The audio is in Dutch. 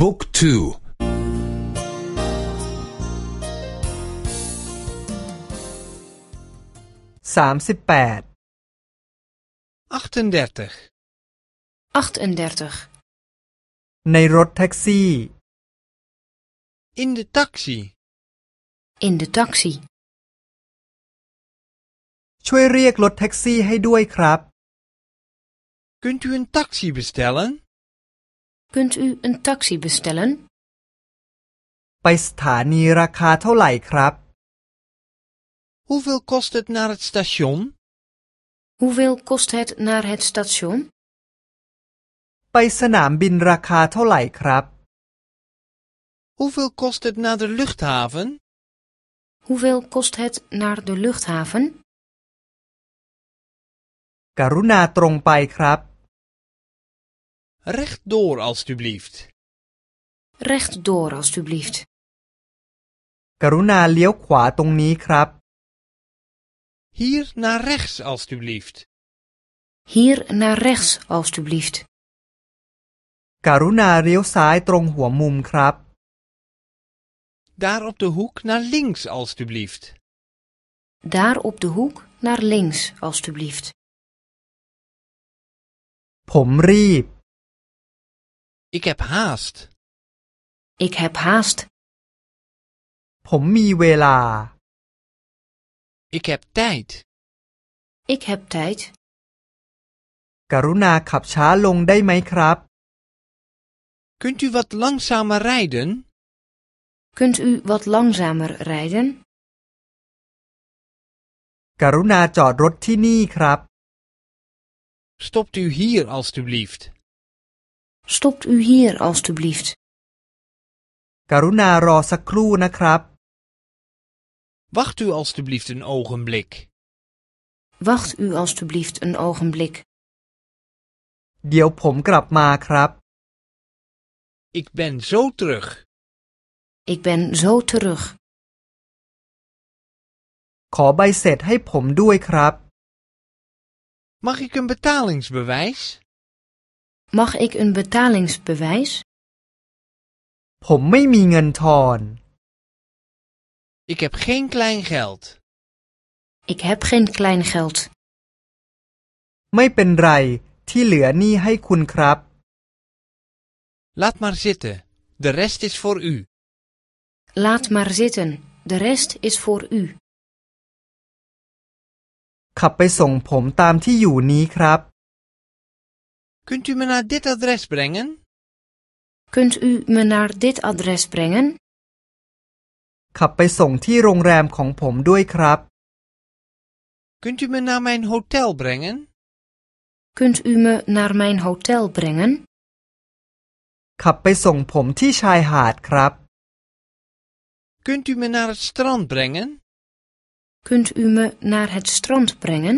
บุ๊กทูสามสิบแปด 38. 38. ในรถแท็กซี่ In de taxi. In de taxi. ช่วยเรียกรถแท็กซี่ให้ด้วยครับ Kunt u een taxi bestellen? Kunt u een taxi bestellen? ไปสถานีราคาเท่าไหร่ครับ Hoeveel kost het naar het station? Hoeveel kost het naar het station? ไปสนามบินราคาเท่าไหร่ครับ Hoeveel kost het naar de luchthaven? Hoeveel kost het naar de luchthaven? กรุณาตรงไปครับ Rechtdoor, alstublieft. Rechtdoor, alstublieft. กรุณาเลี้ยวขวาตรงนี้ครับ Hier naar rechts, alstublieft. Hier naar rechts, alstublieft. กรุณาเลี้ยวซ้ายตรงหัวมุมครับ Daar op de hoek naar links, alstublieft. Daar op de hoek naar links, alstublieft. ผมรีบ Ik heb haast. Ik heb haast. ผมมีเวลา Ik heb tijd. Ik heb tijd. กรุณาขับช้าลงได้ไหมครับ Kunt u wat langzamer rijden? Kunt u wat langzamer rijden? กรุณาจอดรถที่นี่ครับ Stopt u hier, alstublieft. Stopt u hier, alstublieft. กรุณารอสักครู่นะครับ Wacht u alstublieft een ogenblik. Wacht u alstublieft een ogenblik. เดี๋ยวผมกลับมาครับ Ik ben zo terug. Ik ben zo terug. ขอใบเสร็จให้ผมด้วยครับ Mag ik een betalingsbewijs? Mag ik een betalingsbewijs? ผมไม่มีเงินทอน Ik heb geen klein geld. Ik heb geen klein geld. ไม่เป็นไรที่เหลือหนี่ให้คุณครับ Laat maar zitten. De rest is voor u. Laat maar zitten. De rest is voor u. ขับไปส่งผมตามที่อยู่นี้ครับ Kunt u me naar dit adres brengen? Kunt u me naar dit adres brengen? ขับไปส่งที่โรงแรมของผมด้วยครับ Kunt u me naar mijn hotel brengen? Kunt u me naar mijn hotel brengen? ขับไปส่งผมที่ชายหาดครับ Kunt u me naar het strand brengen? Kunt u me naar het strand brengen?